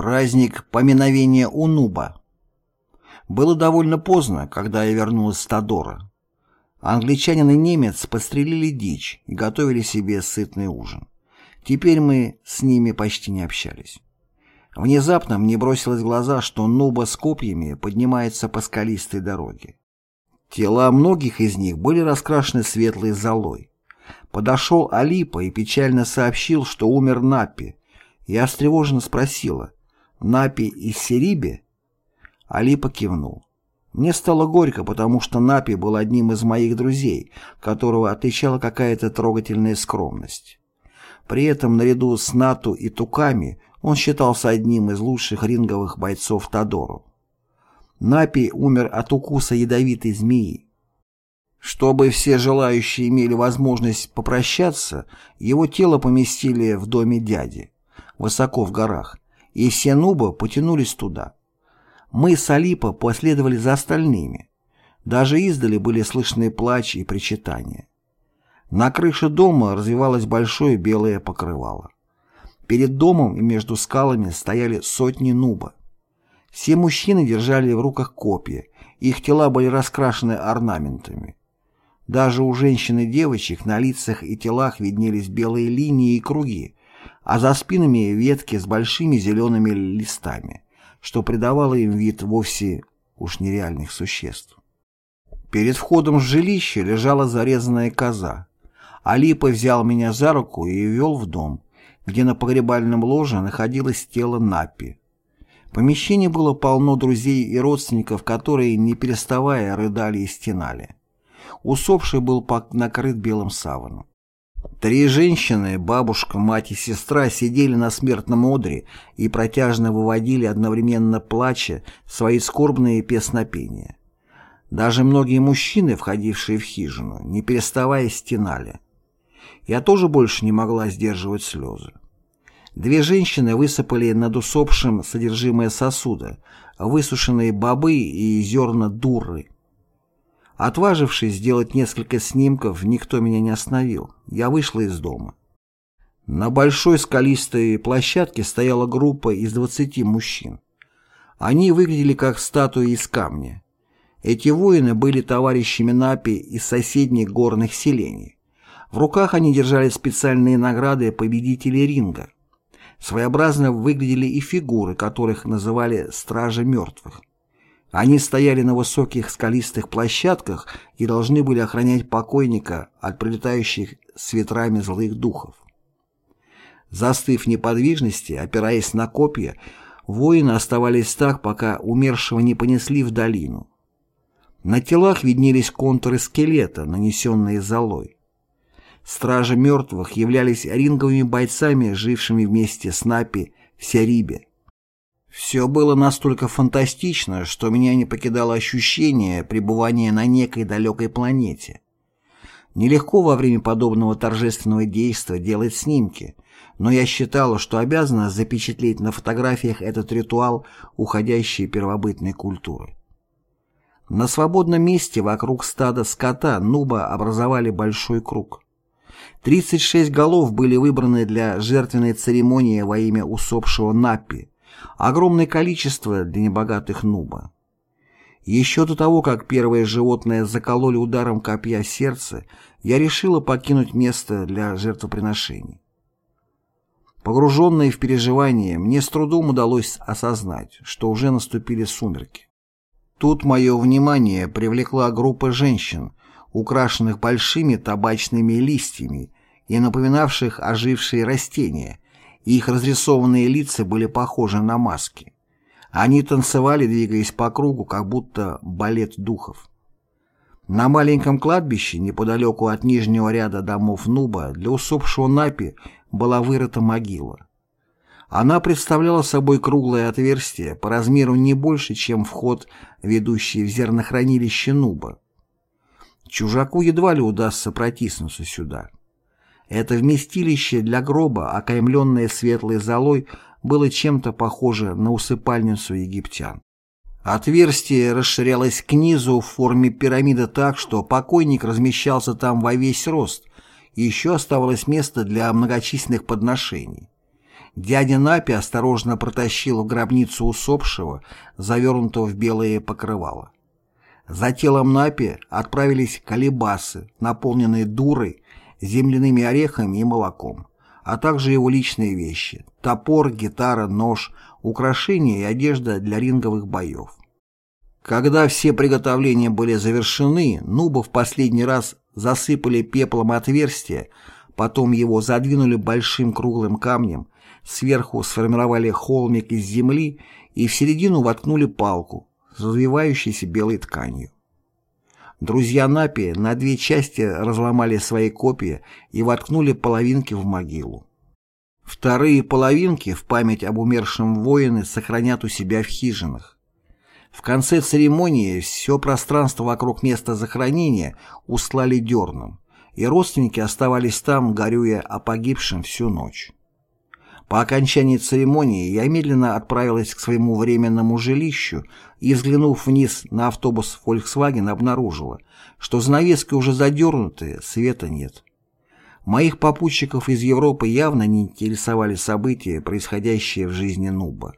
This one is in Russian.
Праздник поминовения Унуба. Было довольно поздно, когда я вернулась с Тодора. Англичанин и немец подстрелили дичь и готовили себе сытный ужин. Теперь мы с ними почти не общались. Внезапно мне бросилось в глаза, что Нуба с копьями поднимается по скалистой дороге. Тела многих из них были раскрашены светлой золой. Подошел Алипа и печально сообщил, что умер Напи. Я встревоженно спросила, Напи из Сериби? Алипа кивнул. Мне стало горько, потому что Напи был одним из моих друзей, которого отличала какая-то трогательная скромность. При этом, наряду с Нату и Туками, он считался одним из лучших ринговых бойцов Тодору. Напи умер от укуса ядовитой змеи. Чтобы все желающие имели возможность попрощаться, его тело поместили в доме дяди, высоко в горах, и все нубы потянулись туда. Мы с Алипа последовали за остальными. Даже издали были слышны плач и причитания. На крыше дома развивалось большое белое покрывало. Перед домом и между скалами стояли сотни нуба. Все мужчины держали в руках копья, их тела были раскрашены орнаментами. Даже у женщин и девочек на лицах и телах виднелись белые линии и круги, а за спинами ветки с большими зелеными листами, что придавало им вид вовсе уж нереальных существ. Перед входом в жилище лежала зарезанная коза. Алипа взял меня за руку и вел в дом, где на погребальном ложе находилось тело Напи. Помещение было полно друзей и родственников, которые, не переставая, рыдали и стенали. Усопший был накрыт белым саваном. Три женщины, бабушка, мать и сестра, сидели на смертном одре и протяжно выводили одновременно плача свои скорбные песнопения. Даже многие мужчины, входившие в хижину, не переставая стенали. Я тоже больше не могла сдерживать слезы. Две женщины высыпали над усопшим содержимое сосуда, высушенные бобы и зерна дурры. Отважившись сделать несколько снимков, никто меня не остановил. Я вышла из дома. На большой скалистой площадке стояла группа из 20 мужчин. Они выглядели как статуи из камня. Эти воины были товарищами Напи из соседних горных селений. В руках они держали специальные награды победителей ринга. Своеобразно выглядели и фигуры, которых называли «стражи мертвых». Они стояли на высоких скалистых площадках и должны были охранять покойника от прилетающих с ветрами злых духов. Застыв в неподвижности, опираясь на копья, воины оставались так, пока умершего не понесли в долину. На телах виднелись контуры скелета, нанесенные золой. Стражи мертвых являлись ринговыми бойцами, жившими вместе с Напи в Сярибе. Все было настолько фантастично, что меня не покидало ощущение пребывания на некой далекой планете. Нелегко во время подобного торжественного действия делать снимки, но я считала, что обязана запечатлеть на фотографиях этот ритуал уходящей первобытной культуры. На свободном месте вокруг стада скота нуба образовали большой круг. 36 голов были выбраны для жертвенной церемонии во имя усопшего Наппи, Огромное количество для небогатых нуба. Еще до того, как первое животное закололи ударом копья сердце, я решила покинуть место для жертвоприношений. Погруженная в переживания, мне с трудом удалось осознать, что уже наступили сумерки. Тут мое внимание привлекла группа женщин, украшенных большими табачными листьями и напоминавших ожившие растения, их разрисованные лица были похожи на маски. Они танцевали, двигаясь по кругу, как будто балет духов. На маленьком кладбище, неподалеку от нижнего ряда домов Нуба, для усопшего Напи была вырыта могила. Она представляла собой круглое отверстие, по размеру не больше, чем вход, ведущий в зернохранилище Нуба. Чужаку едва ли удастся протиснуться сюда. Это вместилище для гроба, окаймленное светлой золой, было чем-то похоже на усыпальницу египтян. Отверстие расширялось к низу в форме пирамиды так, что покойник размещался там во весь рост, и еще оставалось место для многочисленных подношений. Дядя Напи осторожно протащил в гробницу усопшего, завернутого в белое покрывало. За телом Напи отправились колебасы, наполненные дурой, земляными орехами и молоком, а также его личные вещи – топор, гитара, нож, украшения и одежда для ринговых боев. Когда все приготовления были завершены, Нуба в последний раз засыпали пеплом отверстие, потом его задвинули большим круглым камнем, сверху сформировали холмик из земли и в середину воткнули палку, завивающейся белой тканью. Друзья Напи на две части разломали свои копии и воткнули половинки в могилу. Вторые половинки в память об умершем воине сохранят у себя в хижинах. В конце церемонии все пространство вокруг места захоронения услали дерном, и родственники оставались там, горюя о погибшем всю ночь. По окончании церемонии я медленно отправилась к своему временному жилищу и, взглянув вниз на автобус Volkswagen, обнаружила, что занавески уже задернуты, света нет. Моих попутчиков из Европы явно не интересовали события, происходящие в жизни Нуба.